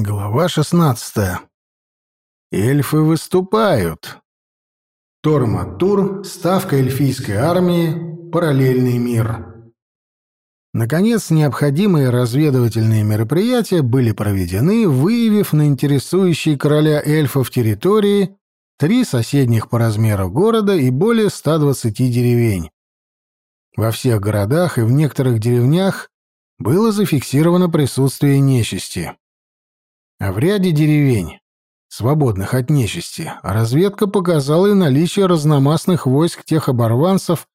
Глава 16. Эльфы выступают. Торматур, ставка эльфийской армии, параллельный мир. Наконец, необходимые разведывательные мероприятия были проведены, выявив на интересующей короля эльфов территории три соседних по размеру города и более 120 деревень. Во всех городах и в некоторых деревнях было зафиксировано присутствие нечисти. А в ряде деревень, свободных от нечисти, разведка показала и наличие разномастных войск тех оборванцев,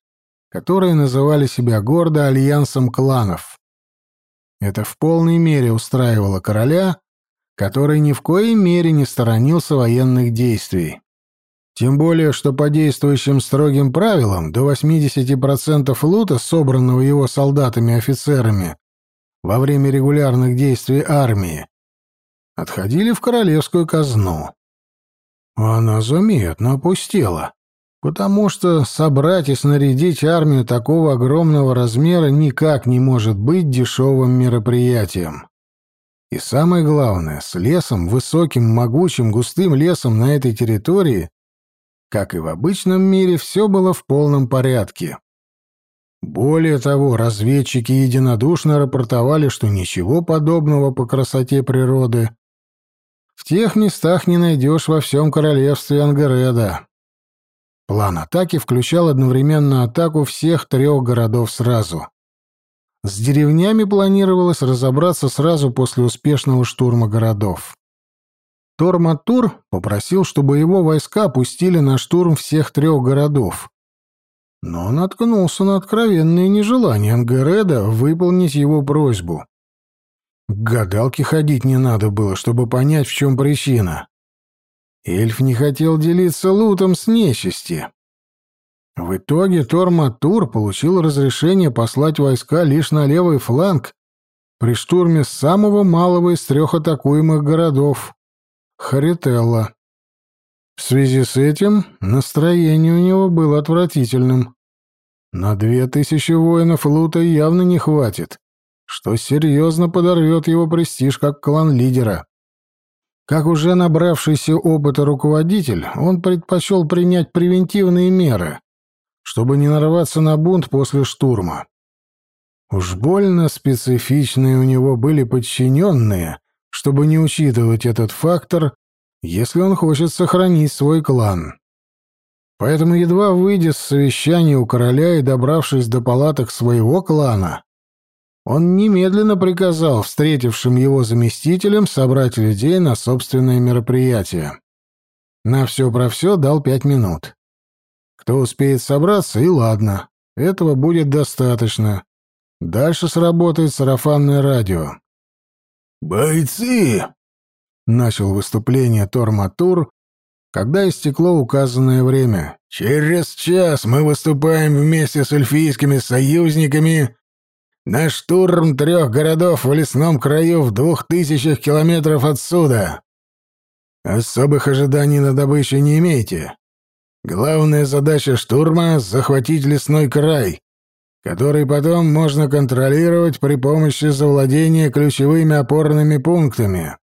которые называли себя гордо альянсом кланов. Это в полной мере устраивало короля, который ни в коей мере не сторонился военных действий. Тем более, что по действующим строгим правилам до 80% лута, собранного его солдатами и офицерами во время регулярных действий армии, отходили в королевскую казну. Она заметно опустела, потому что собрать и снарядить армию такого огромного размера никак не может быть дешевым мероприятием. И самое главное, с лесом, высоким, могучим, густым лесом на этой территории, как и в обычном мире, все было в полном порядке. Более того, разведчики единодушно рапортовали, что ничего подобного по красоте природы в тех местах не найдешь во всем королевстве Ангареда. План атаки включал одновременно атаку всех трех городов сразу. С деревнями планировалось разобраться сразу после успешного штурма городов. Торматур попросил, чтобы его войска пустили на штурм всех трех городов. Но он наткнулся на откровенное нежелание Ангареда выполнить его просьбу. К гадалке ходить не надо было, чтобы понять, в чем причина. Эльф не хотел делиться лутом с нечисти. В итоге Торматур получил разрешение послать войска лишь на левый фланг при штурме самого малого из трех атакуемых городов — Харителла. В связи с этим настроение у него было отвратительным. На две тысячи воинов лута явно не хватит что серьезно подорвет его престиж как клан-лидера. Как уже набравшийся опыта руководитель, он предпочел принять превентивные меры, чтобы не нарваться на бунт после штурма. Уж больно специфичные у него были подчиненные, чтобы не учитывать этот фактор, если он хочет сохранить свой клан. Поэтому, едва выйдя с совещания у короля и добравшись до палаток своего клана, он немедленно приказал встретившим его заместителям собрать людей на собственное мероприятие. На все про все дал пять минут. Кто успеет собраться, и ладно, этого будет достаточно. Дальше сработает сарафанное радио. «Бойцы!» — начал выступление Торматур, когда истекло указанное время. «Через час мы выступаем вместе с эльфийскими союзниками на штурм трех городов в лесном краю в двух тысячах километров отсюда. Особых ожиданий на добычу не имейте. Главная задача штурма — захватить лесной край, который потом можно контролировать при помощи завладения ключевыми опорными пунктами.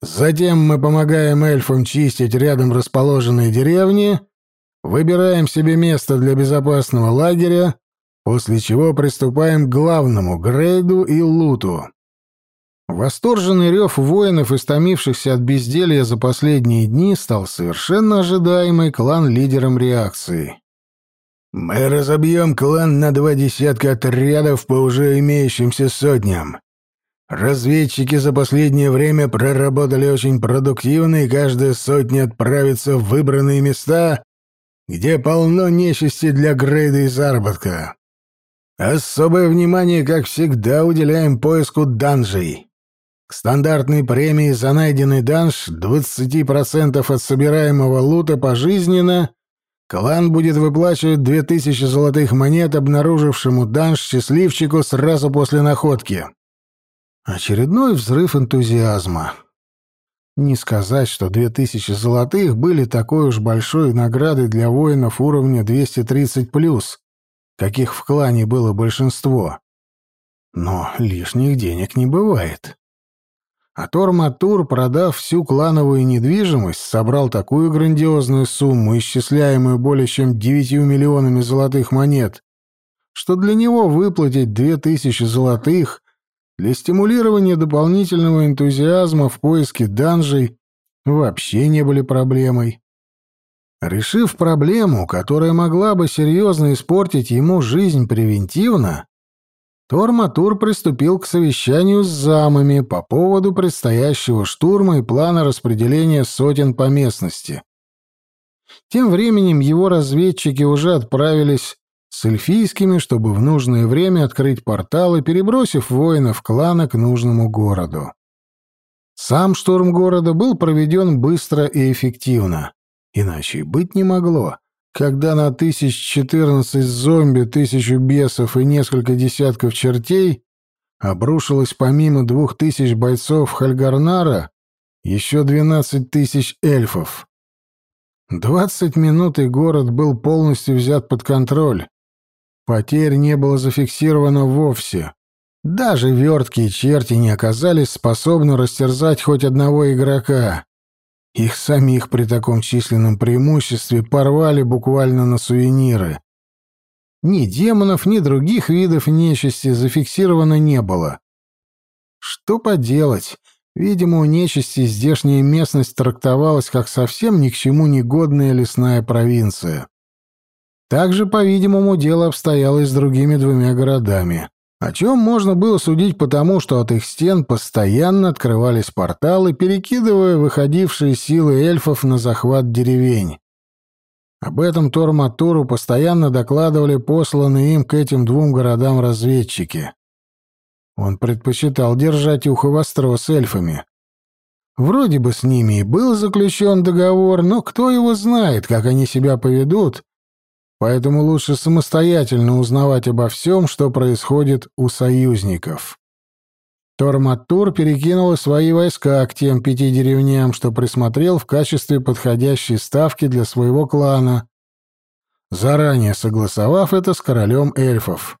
Затем мы помогаем эльфам чистить рядом расположенные деревни, выбираем себе место для безопасного лагеря после чего приступаем к главному — грейду и луту. Восторженный рев воинов, истомившихся от безделья за последние дни, стал совершенно ожидаемый клан-лидером реакции. «Мы разобьем клан на два десятка отрядов по уже имеющимся сотням. Разведчики за последнее время проработали очень продуктивно, и каждая сотня отправится в выбранные места, где полно нечисти для грейда и заработка. Особое внимание, как всегда, уделяем поиску данжей. К стандартной премии за найденный данж 20% от собираемого лута пожизненно клан будет выплачивать 2000 золотых монет обнаружившему данж счастливчику сразу после находки. Очередной взрыв энтузиазма. Не сказать, что 2000 золотых были такой уж большой наградой для воинов уровня 230+, каких в клане было большинство. Но лишних денег не бывает. А Торматур, продав всю клановую недвижимость, собрал такую грандиозную сумму, исчисляемую более чем девятью миллионами золотых монет, что для него выплатить две тысячи золотых для стимулирования дополнительного энтузиазма в поиске данжей вообще не были проблемой. Решив проблему, которая могла бы серьезно испортить ему жизнь превентивно, Торматур приступил к совещанию с замами по поводу предстоящего штурма и плана распределения сотен по местности. Тем временем его разведчики уже отправились с эльфийскими, чтобы в нужное время открыть порталы, перебросив воинов клана к нужному городу. Сам штурм города был проведен быстро и эффективно. Иначе и быть не могло когда на тысяч четырнадцать зомби, тысячу бесов и несколько десятков чертей обрушилось помимо двух тысяч бойцов Хальгарнара еще двенадцать тысяч эльфов. Двадцать минут и город был полностью взят под контроль. Потерь не было зафиксировано вовсе. Даже верткие черти не оказались способны растерзать хоть одного игрока. Их самих при таком численном преимуществе порвали буквально на сувениры. Ни демонов, ни других видов нечисти зафиксировано не было. Что поделать? Видимо, у нечисти здешняя местность трактовалась как совсем ни к чему негодная лесная провинция. Также, по-видимому, дело обстояло и с другими двумя городами о чем можно было судить потому, что от их стен постоянно открывались порталы, перекидывая выходившие силы эльфов на захват деревень. Об этом Торматуру постоянно докладывали посланные им к этим двум городам разведчики. Он предпочитал держать ухо востро с эльфами. Вроде бы с ними и был заключен договор, но кто его знает, как они себя поведут, поэтому лучше самостоятельно узнавать обо всем, что происходит у союзников. Торматур перекинул свои войска к тем пяти деревням, что присмотрел в качестве подходящей ставки для своего клана, заранее согласовав это с королем эльфов.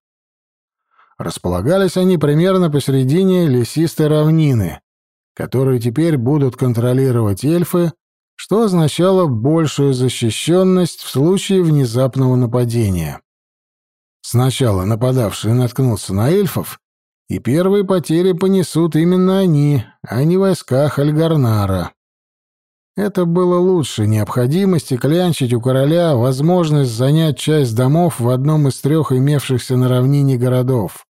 Располагались они примерно посередине лесистой равнины, которую теперь будут контролировать эльфы, что означало большую защищенность в случае внезапного нападения. Сначала нападавший наткнутся на эльфов, и первые потери понесут именно они, а не войска Хальгарнара. Это было лучше необходимости клянчить у короля возможность занять часть домов в одном из трех имевшихся на равнине городов.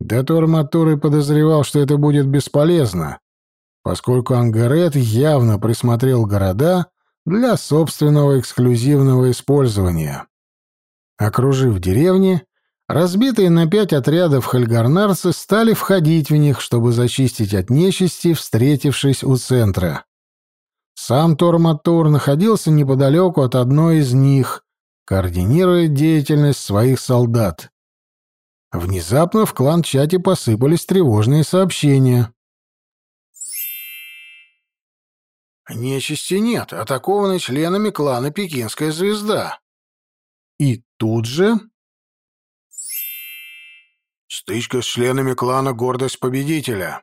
Детор Матуры подозревал, что это будет бесполезно, поскольку Ангарет явно присмотрел города для собственного эксклюзивного использования. Окружив деревни, разбитые на пять отрядов хальгарнарцы стали входить в них, чтобы зачистить от нечисти, встретившись у центра. Сам Торматур находился неподалеку от одной из них, координируя деятельность своих солдат. Внезапно в клан-чате посыпались тревожные сообщения. Нечисти нет, атакованы членами клана Пекинская звезда. И тут же... Стычка с членами клана Гордость Победителя.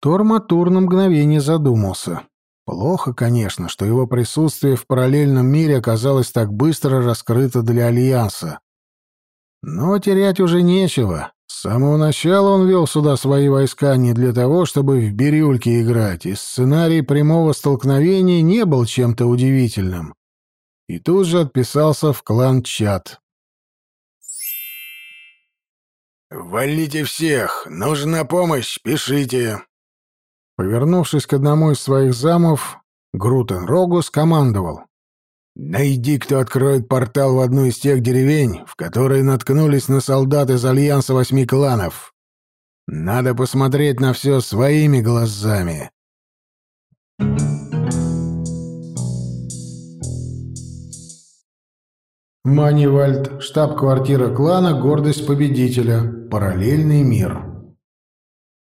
Торматур на мгновение задумался. Плохо, конечно, что его присутствие в параллельном мире оказалось так быстро раскрыто для Альянса. Но терять уже нечего. С самого начала он вел сюда свои войска не для того, чтобы в бирюльке играть, и сценарий прямого столкновения не был чем-то удивительным. И тут же отписался в клан-чат. «Валите всех! Нужна помощь! Пишите!» Повернувшись к одному из своих замов, Грутен Рогу скомандовал. Найди, кто откроет портал в одну из тех деревень, в которые наткнулись на солдат из Альянса Восьми Кланов. Надо посмотреть на все своими глазами. Манивальд, штаб-квартира клана «Гордость победителя», параллельный мир.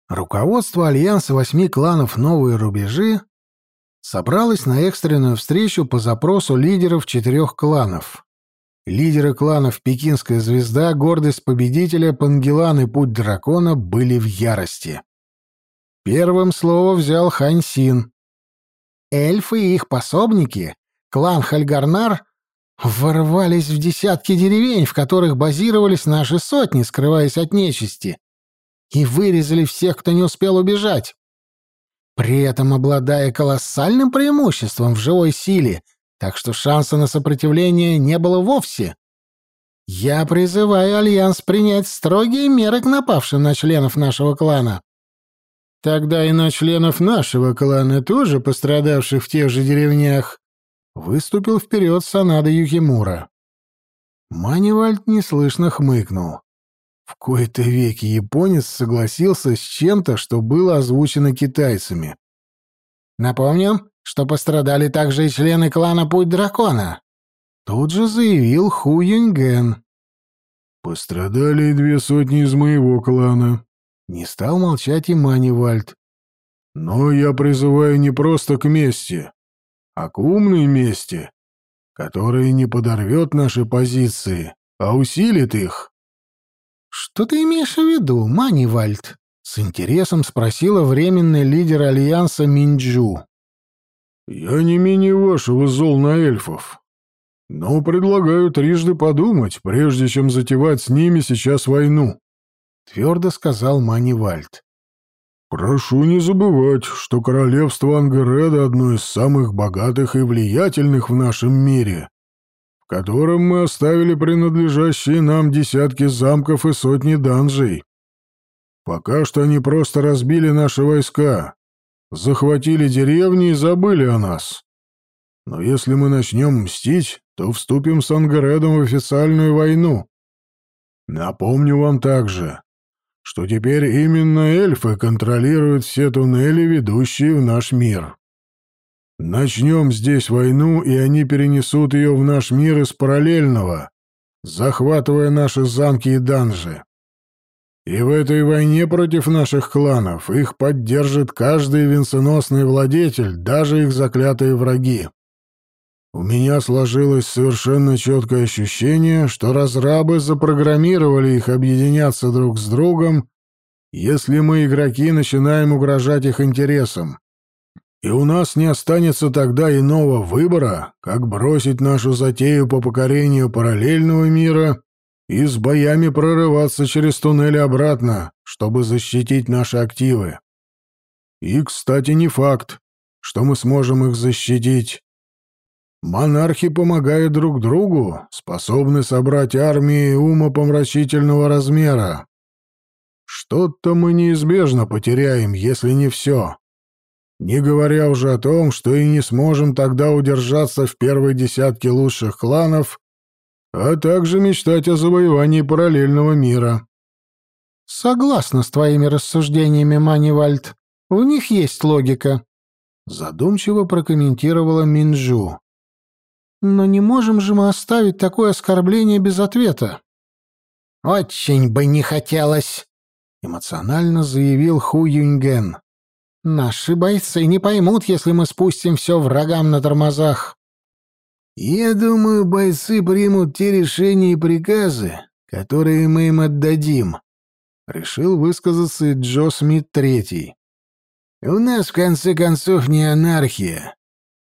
Руководство Альянса Восьми Кланов «Новые рубежи» собралась на экстренную встречу по запросу лидеров четырех кланов. Лидеры кланов «Пекинская звезда», «Гордость победителя», «Пангелан» и «Путь дракона» были в ярости. Первым слово взял Хань Син. Эльфы и их пособники, клан Хальгарнар, ворвались в десятки деревень, в которых базировались наши сотни, скрываясь от нечисти, и вырезали всех, кто не успел убежать. При этом обладая колоссальным преимуществом в живой силе, так что шанса на сопротивление не было вовсе. Я призываю Альянс принять строгие меры к напавшим на членов нашего клана. Тогда и на членов нашего клана, тоже пострадавших в тех же деревнях, выступил вперед Санада Юкимура. Манивальд неслышно хмыкнул. В кои-то веки японец согласился с чем-то, что было озвучено китайцами. Напомним, что пострадали также и члены клана Путь Дракона. Тут же заявил Ху Юньген. Пострадали и две сотни из моего клана. Не стал молчать и Манивальд. Но я призываю не просто к мести, а к умной мести, которая не подорвет наши позиции, а усилит их. «Что ты имеешь в виду, Манивальд?» — с интересом спросила временный лидер Альянса Минджу. «Я не менее вашего зол на эльфов, но предлагаю трижды подумать, прежде чем затевать с ними сейчас войну», — твердо сказал Манивальд. «Прошу не забывать, что королевство Ангереда одно из самых богатых и влиятельных в нашем мире, которым мы оставили принадлежащие нам десятки замков и сотни данжей. Пока что они просто разбили наши войска, захватили деревни и забыли о нас. Но если мы начнем мстить, то вступим с Ангередом в официальную войну. Напомню вам также, что теперь именно эльфы контролируют все туннели, ведущие в наш мир. Начнем здесь войну, и они перенесут ее в наш мир из параллельного, захватывая наши замки и данжи. И в этой войне против наших кланов их поддержит каждый венценосный владетель, даже их заклятые враги. У меня сложилось совершенно четкое ощущение, что разрабы запрограммировали их объединяться друг с другом, если мы, игроки, начинаем угрожать их интересам. И у нас не останется тогда иного выбора, как бросить нашу затею по покорению параллельного мира и с боями прорываться через туннели обратно, чтобы защитить наши активы. И, кстати, не факт, что мы сможем их защитить. Монархи помогают друг другу, способны собрать армии умопомрачительного размера. Что-то мы неизбежно потеряем, если не все. Не говоря уже о том, что и не сможем тогда удержаться в первой десятке лучших кланов, а также мечтать о завоевании параллельного мира. Согласна с твоими рассуждениями, Манивальд. В них есть логика. Задумчиво прокомментировала Минджу. Но не можем же мы оставить такое оскорбление без ответа. Очень бы не хотелось, эмоционально заявил Ху Юньген. Наши бойцы не поймут, если мы спустим все врагам на тормозах. Я думаю, бойцы примут те решения и приказы, которые мы им отдадим, решил высказаться Джо Смит Третий. У нас в конце концов не анархия.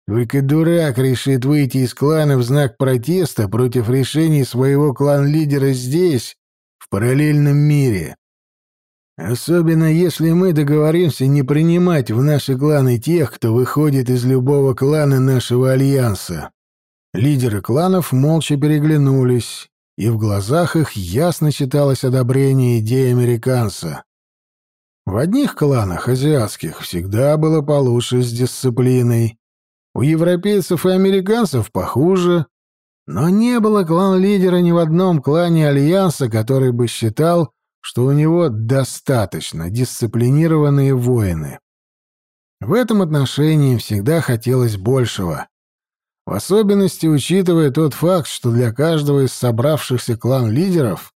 Только дурак решит выйти из клана в знак протеста против решений своего клан-лидера здесь, в параллельном мире. Особенно если мы договоримся не принимать в наши кланы тех, кто выходит из любого клана нашего альянса. Лидеры кланов молча переглянулись, и в глазах их ясно читалось одобрение идеи американца. В одних кланах азиатских всегда было получше с дисциплиной, у европейцев и американцев похуже, но не было клан-лидера ни в одном клане Альянса, который бы считал, что у него достаточно дисциплинированные воины. В этом отношении всегда хотелось большего. В особенности учитывая тот факт, что для каждого из собравшихся клан-лидеров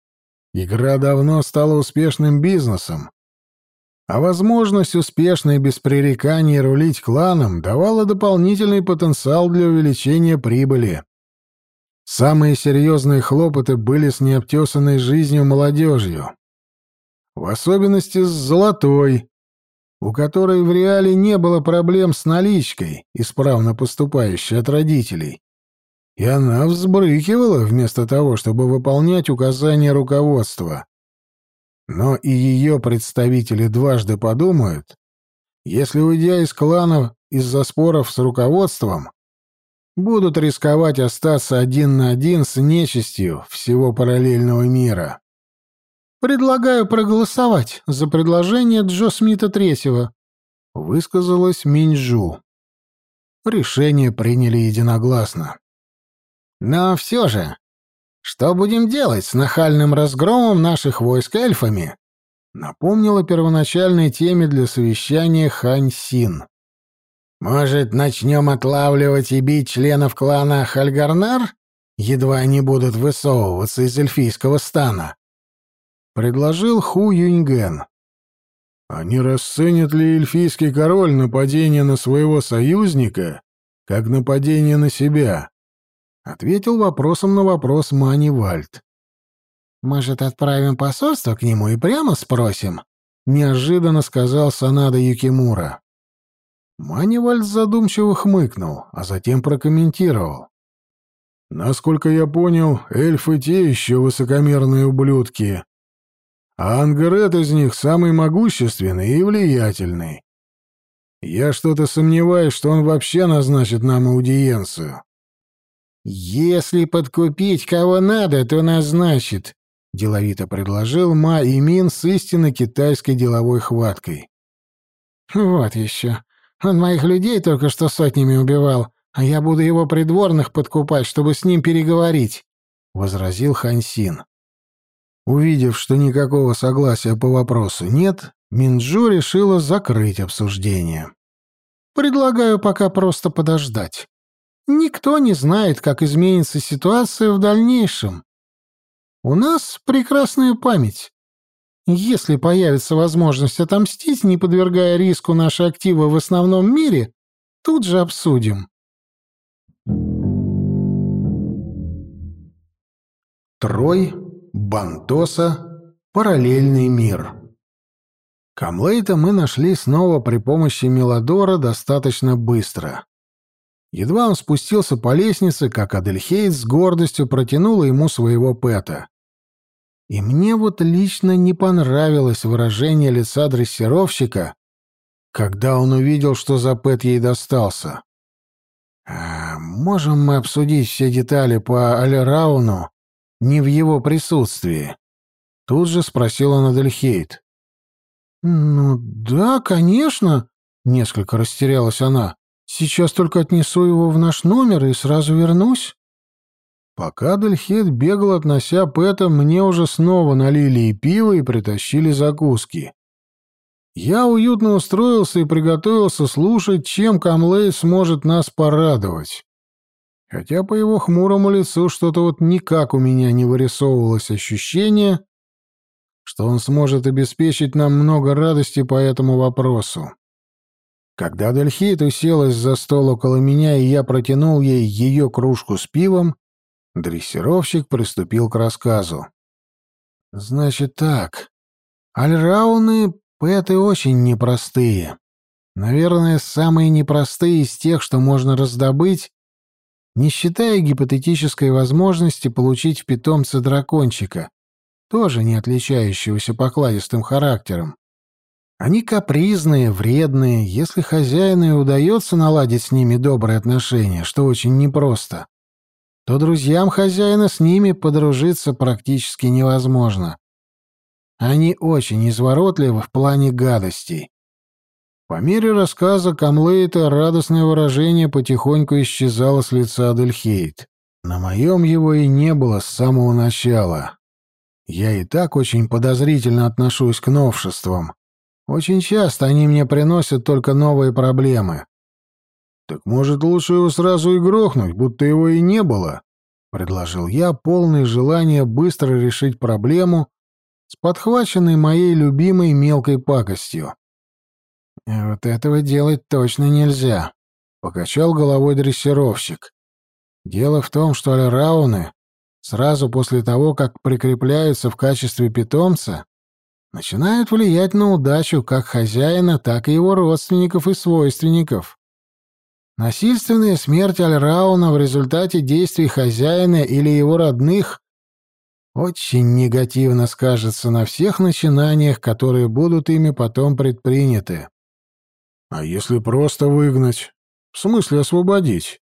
игра давно стала успешным бизнесом, а возможность успешно и без пререканий рулить кланом давала дополнительный потенциал для увеличения прибыли. Самые серьезные хлопоты были с необтесанной жизнью молодежью в особенности с Золотой. у которой в реале не было проблем с наличкой, исправно поступающей от родителей. И она взбрыкивала вместо того, чтобы выполнять указания руководства. Но и ее представители дважды подумают, если, уйдя из клана из-за споров с руководством, будут рисковать остаться один на один с нечистью всего параллельного мира. «Предлагаю проголосовать за предложение Джо Смита Третьего», — высказалась Минджу. Решение приняли единогласно. «Но все же, что будем делать с нахальным разгромом наших войск эльфами?» — напомнила первоначальной теме для совещания Хань Син. «Может, начнем отлавливать и бить членов клана Хальгарнар, едва они будут высовываться из эльфийского стана?» Предложил Ху Юньген. А не расценит ли эльфийский король нападение на своего союзника как нападение на себя? Ответил вопросом на вопрос Мани Вальд. «Может, отправим посольство к нему и прямо спросим?» — неожиданно сказал Санада Юкимура. Манивальд задумчиво хмыкнул, а затем прокомментировал. «Насколько я понял, эльфы те еще высокомерные ублюдки а Ангарет из них самый могущественный и влиятельный. Я что-то сомневаюсь, что он вообще назначит нам аудиенцию. «Если подкупить кого надо, то назначит», — деловито предложил Ма Имин с истинно китайской деловой хваткой. «Вот еще. Он моих людей только что сотнями убивал, а я буду его придворных подкупать, чтобы с ним переговорить», — возразил Хансин. Увидев, что никакого согласия по вопросу нет, Минджу решила закрыть обсуждение. «Предлагаю пока просто подождать. Никто не знает, как изменится ситуация в дальнейшем. У нас прекрасная память. Если появится возможность отомстить, не подвергая риску наши активы в основном мире, тут же обсудим». Трой Бантоса «Параллельный мир». Камлейта мы нашли снова при помощи Мелодора достаточно быстро. Едва он спустился по лестнице, как Адельхейт с гордостью протянула ему своего пэта. И мне вот лично не понравилось выражение лица дрессировщика, когда он увидел, что за пэт ей достался. А, можем мы обсудить все детали по Алерауну не в его присутствии? Тут же спросила Надельхейт. «Ну да, конечно», — несколько растерялась она. «Сейчас только отнесу его в наш номер и сразу вернусь». Пока Дельхейт бегал, относя Пэта, мне уже снова налили и пиво, и притащили закуски. Я уютно устроился и приготовился слушать, чем Камлей сможет нас порадовать. Хотя по его хмурому лицу что-то вот никак у меня не вырисовывалось ощущение, что он сможет обеспечить нам много радости по этому вопросу. Когда Дельхит уселась за стол около меня, и я протянул ей ее кружку с пивом, дрессировщик приступил к рассказу. «Значит так, альрауны — пэты очень непростые. Наверное, самые непростые из тех, что можно раздобыть не считая гипотетической возможности получить в питомца дракончика, тоже не отличающегося покладистым характером. Они капризные, вредные, если хозяину и удается наладить с ними добрые отношения, что очень непросто, то друзьям хозяина с ними подружиться практически невозможно. Они очень изворотливы в плане гадостей. По мере рассказа Камлейта радостное выражение потихоньку исчезало с лица Адельхейт. На моем его и не было с самого начала. Я и так очень подозрительно отношусь к новшествам. Очень часто они мне приносят только новые проблемы. «Так, может, лучше его сразу и грохнуть, будто его и не было?» — предложил я, полный желания быстро решить проблему с подхваченной моей любимой мелкой пакостью. «Вот этого делать точно нельзя», — покачал головой дрессировщик. «Дело в том, что альрауны сразу после того, как прикрепляются в качестве питомца, начинают влиять на удачу как хозяина, так и его родственников и свойственников. Насильственная смерть Альрауна в результате действий хозяина или его родных очень негативно скажется на всех начинаниях, которые будут ими потом предприняты. А если просто выгнать? В смысле освободить?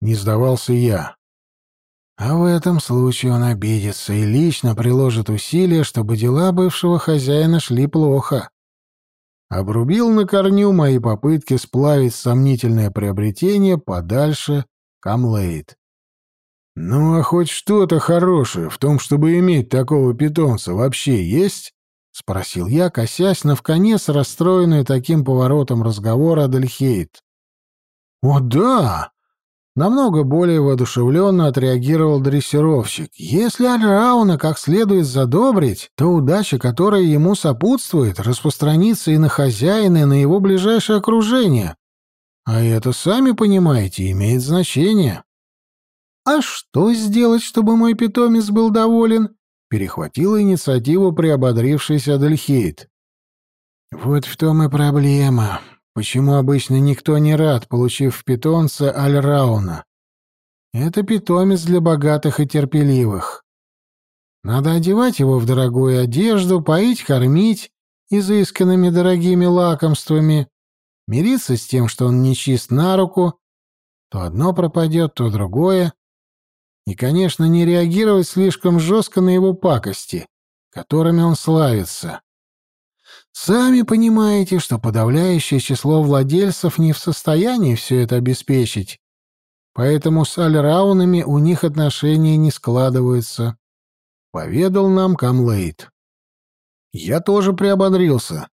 Не сдавался я. А в этом случае он обидится и лично приложит усилия, чтобы дела бывшего хозяина шли плохо. Обрубил на корню мои попытки сплавить сомнительное приобретение подальше Камлейд. «Ну, а хоть что-то хорошее в том, чтобы иметь такого питомца, вообще есть?» — спросил я, косясь на вконец расстроенную таким поворотом разговора Адельхейт. «О, да!» Намного более воодушевленно отреагировал дрессировщик. Если Альрауна как следует задобрить, то удача, которая ему сопутствует, распространится и на хозяина, и на его ближайшее окружение. А это, сами понимаете, имеет значение. «А что сделать, чтобы мой питомец был доволен?» — перехватила инициативу приободрившийся Адельхейт. «Вот в том и проблема», Почему обычно никто не рад, получив в питомца Альрауна? Это питомец для богатых и терпеливых. Надо одевать его в дорогую одежду, поить, кормить изысканными дорогими лакомствами, мириться с тем, что он нечист на руку, то одно пропадет, то другое. И, конечно, не реагировать слишком жестко на его пакости, которыми он славится. Сами понимаете, что подавляющее число владельцев не в состоянии все это обеспечить, поэтому с альраунами у них отношения не складываются», — поведал нам Камлейт. Я тоже приободрился.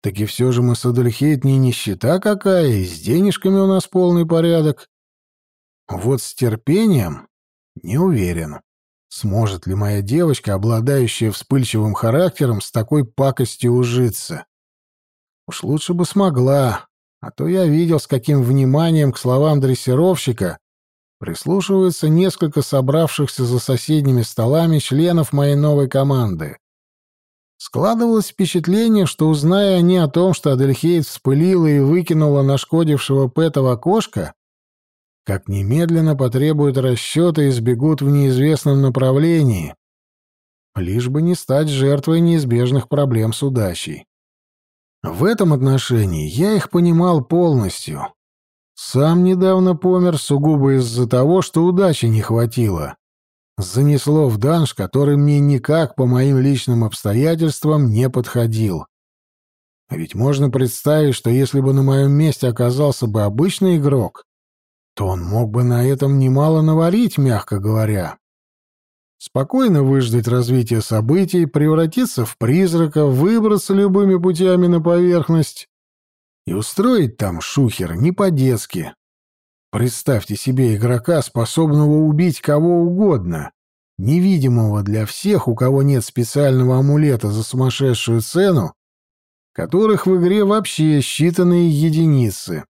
Так и все же мы с Адельхейт не нищета какая, и с денежками у нас полный порядок. Вот с терпением не уверен. Сможет ли моя девочка, обладающая вспыльчивым характером, с такой пакостью ужиться? Уж лучше бы смогла, а то я видел, с каким вниманием к словам дрессировщика прислушиваются несколько собравшихся за соседними столами членов моей новой команды. Складывалось впечатление, что, узная они о том, что Адельхейт вспылила и выкинула нашкодившего Пэта в окошко, как немедленно потребуют расчета и сбегут в неизвестном направлении, лишь бы не стать жертвой неизбежных проблем с удачей. В этом отношении я их понимал полностью. Сам недавно помер сугубо из-за того, что удачи не хватило. Занесло в данж, который мне никак по моим личным обстоятельствам не подходил. А ведь можно представить, что если бы на моем месте оказался бы обычный игрок, то он мог бы на этом немало наварить, мягко говоря. Спокойно выждать развитие событий, превратиться в призрака, выбраться любыми путями на поверхность и устроить там шухер не по-детски. Представьте себе игрока, способного убить кого угодно, невидимого для всех, у кого нет специального амулета за сумасшедшую цену, которых в игре вообще считанные единицы.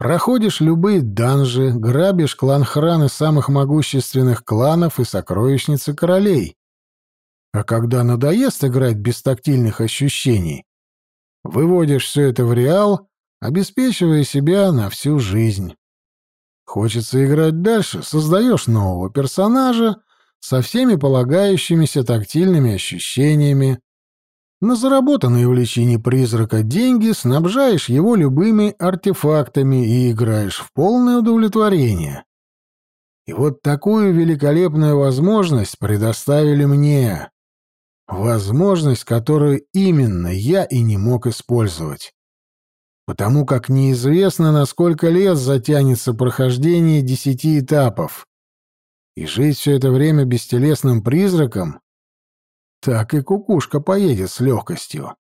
Проходишь любые данжи, грабишь клан храны самых могущественных кланов и сокровищницы королей. А когда надоест играть без тактильных ощущений, выводишь все это в реал, обеспечивая себя на всю жизнь. Хочется играть дальше, создаешь нового персонажа со всеми полагающимися тактильными ощущениями, на заработанные в лечении призрака деньги снабжаешь его любыми артефактами и играешь в полное удовлетворение. И вот такую великолепную возможность предоставили мне. Возможность, которую именно я и не мог использовать. Потому как неизвестно, на сколько лет затянется прохождение десяти этапов. И жить все это время бестелесным призраком так и кукушка поедет с легкостью.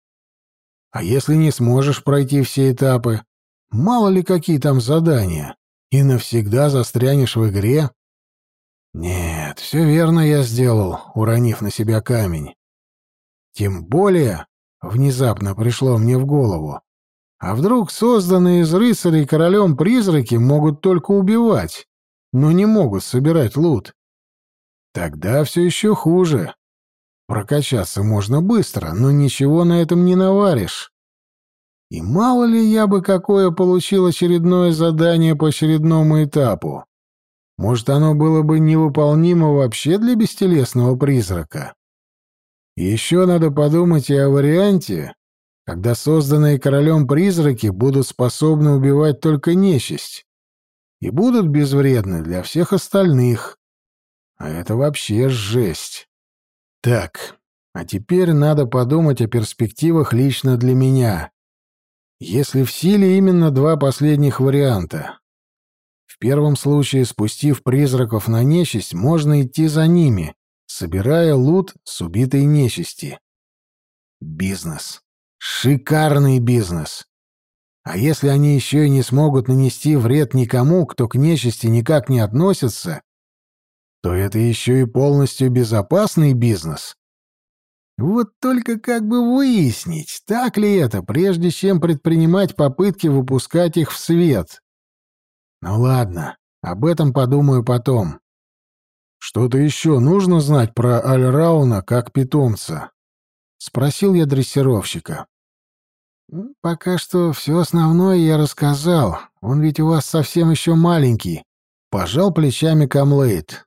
А если не сможешь пройти все этапы, мало ли какие там задания, и навсегда застрянешь в игре? Нет, все верно я сделал, уронив на себя камень. Тем более, внезапно пришло мне в голову, а вдруг созданные из рыцарей королем призраки могут только убивать, но не могут собирать лут? Тогда все еще хуже. Прокачаться можно быстро, но ничего на этом не наваришь. И мало ли я бы какое получил очередное задание по очередному этапу. Может, оно было бы невыполнимо вообще для бестелесного призрака. Еще надо подумать и о варианте, когда созданные королем призраки будут способны убивать только нечисть и будут безвредны для всех остальных. А это вообще жесть. Так, а теперь надо подумать о перспективах лично для меня. Если в силе именно два последних варианта. В первом случае, спустив призраков на нечисть, можно идти за ними, собирая лут с убитой нечисти. Бизнес. Шикарный бизнес. А если они еще и не смогут нанести вред никому, кто к нечисти никак не относится, то это еще и полностью безопасный бизнес. Вот только как бы выяснить, так ли это, прежде чем предпринимать попытки выпускать их в свет. Ну ладно, об этом подумаю потом. Что-то еще нужно знать про Альрауна как питомца? Спросил я дрессировщика. «Пока что все основное я рассказал. Он ведь у вас совсем еще маленький», — пожал плечами Камлейт.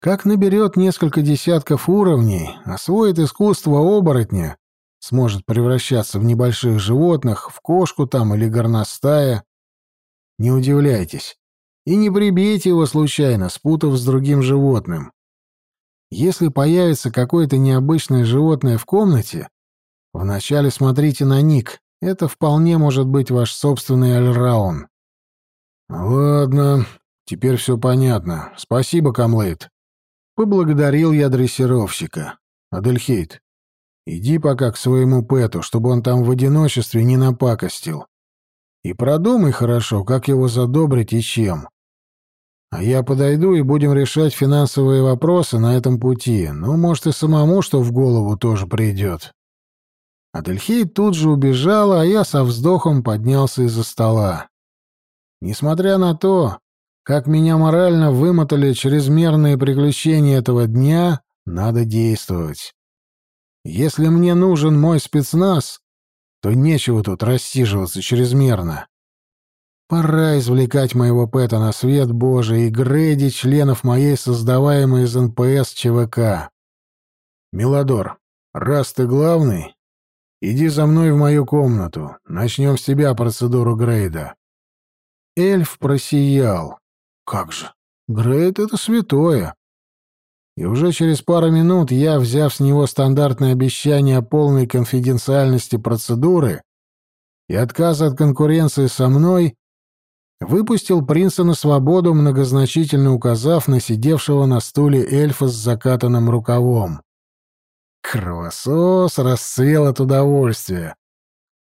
«Как наберет несколько десятков уровней, освоит искусство оборотня, сможет превращаться в небольших животных, в кошку там или горностая. Не удивляйтесь. И не прибейте его случайно, спутав с другим животным. Если появится какое-то необычное животное в комнате, Вначале смотрите на ник. Это вполне может быть ваш собственный Альраун. Ладно, теперь все понятно. Спасибо, Камлейт. Поблагодарил я дрессировщика. Адельхейт, иди пока к своему Пэту, чтобы он там в одиночестве не напакостил. И продумай хорошо, как его задобрить и чем. А я подойду и будем решать финансовые вопросы на этом пути. Ну, может, и самому что в голову тоже придет. Адельхей тут же убежала, а я со вздохом поднялся из-за стола. Несмотря на то, как меня морально вымотали чрезмерные приключения этого дня, надо действовать. Если мне нужен мой спецназ, то нечего тут рассиживаться чрезмерно. Пора извлекать моего Пэта на свет Божий и грейдить членов моей создаваемой из НПС ЧВК. Милодор, раз ты главный, Иди за мной в мою комнату. Начнем с тебя процедуру Грейда». Эльф просиял. «Как же! Грейд — это святое!» И уже через пару минут я, взяв с него стандартное обещание о полной конфиденциальности процедуры и отказа от конкуренции со мной, выпустил принца на свободу, многозначительно указав на сидевшего на стуле эльфа с закатанным рукавом. Кровосос расцвел от удовольствия.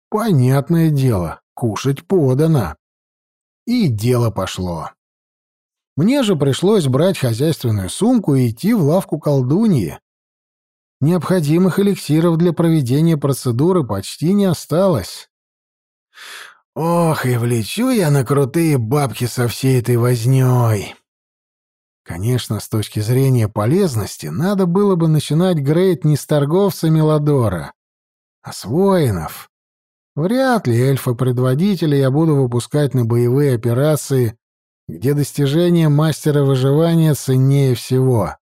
Понятное дело, кушать подано. И дело пошло. Мне же пришлось брать хозяйственную сумку и идти в лавку колдуньи. Необходимых эликсиров для проведения процедуры почти не осталось. Ох, и влечу я на крутые бабки со всей этой вознёй. Конечно, с точки зрения полезности, надо было бы начинать грейд не с торговца Мелодора, а с воинов. Вряд ли эльфа-предводителя я буду выпускать на боевые операции, где достижение мастера выживания ценнее всего.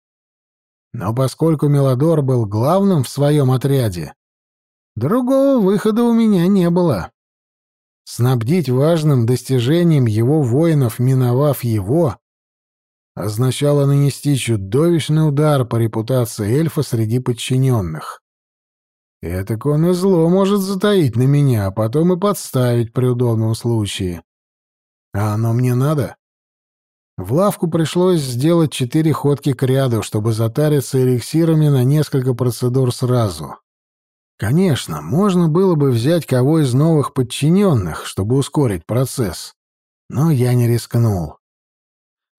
Но поскольку Мелодор был главным в своем отряде, другого выхода у меня не было. Снабдить важным достижением его воинов, миновав его, означало нанести чудовищный удар по репутации эльфа среди подчиненных. Этак он и зло может затаить на меня, а потом и подставить при удобном случае. А оно мне надо? В лавку пришлось сделать четыре ходки к ряду, чтобы затариться эликсирами на несколько процедур сразу. Конечно, можно было бы взять кого из новых подчиненных, чтобы ускорить процесс. Но я не рискнул.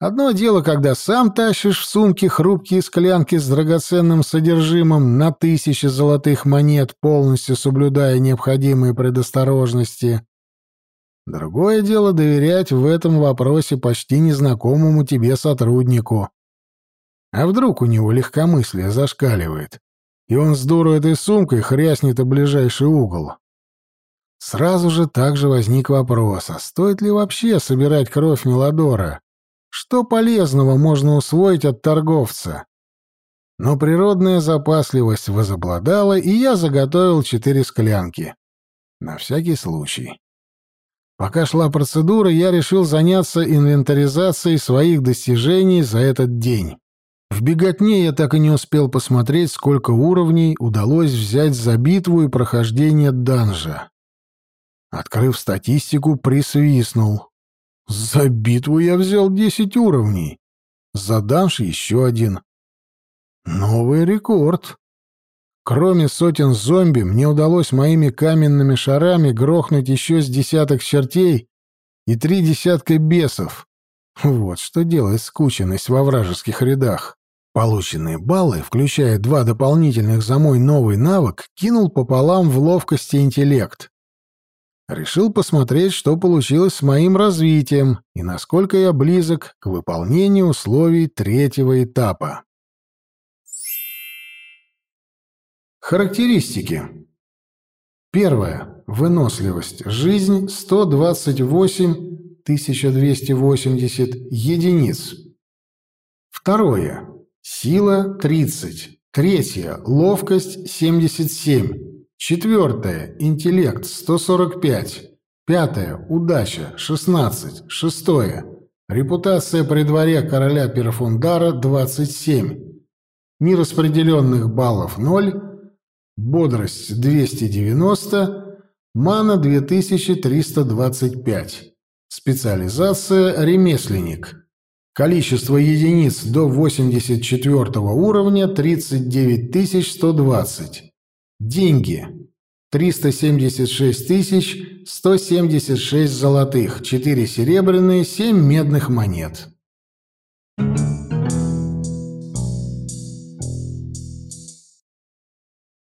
Одно дело, когда сам тащишь в сумке хрупкие склянки с драгоценным содержимым на тысячи золотых монет, полностью соблюдая необходимые предосторожности. Другое дело доверять в этом вопросе почти незнакомому тебе сотруднику. А вдруг у него легкомыслие зашкаливает? и он с дуру этой сумкой хряснет о ближайший угол. Сразу же также возник вопрос, а стоит ли вообще собирать кровь Мелодора? Что полезного можно усвоить от торговца? Но природная запасливость возобладала, и я заготовил четыре склянки. На всякий случай. Пока шла процедура, я решил заняться инвентаризацией своих достижений за этот день. В беготне я так и не успел посмотреть, сколько уровней удалось взять за битву и прохождение данжа. Открыв статистику, присвистнул. За битву я взял десять уровней. За данж еще один. Новый рекорд. Кроме сотен зомби, мне удалось моими каменными шарами грохнуть еще с десяток чертей и три десятка бесов. Вот что делает скученность во вражеских рядах. Полученные баллы, включая два дополнительных за мой новый навык, кинул пополам в ловкость и интеллект. Решил посмотреть, что получилось с моим развитием и насколько я близок к выполнению условий третьего этапа. Характеристики. Первое. Выносливость. Жизнь 128 1280 единиц. Второе. Сила 30. Третье. Ловкость 77. Четвертое. Интеллект 145. Пятое. Удача 16. Шестое. Репутация при дворе короля Перфундара 27. Нераспределенных баллов 0 бодрость 290, мана 2325. Специализация «Ремесленник». Количество единиц до 84 уровня 39120. Деньги. 376 176 золотых, 4 серебряные, 7 медных монет.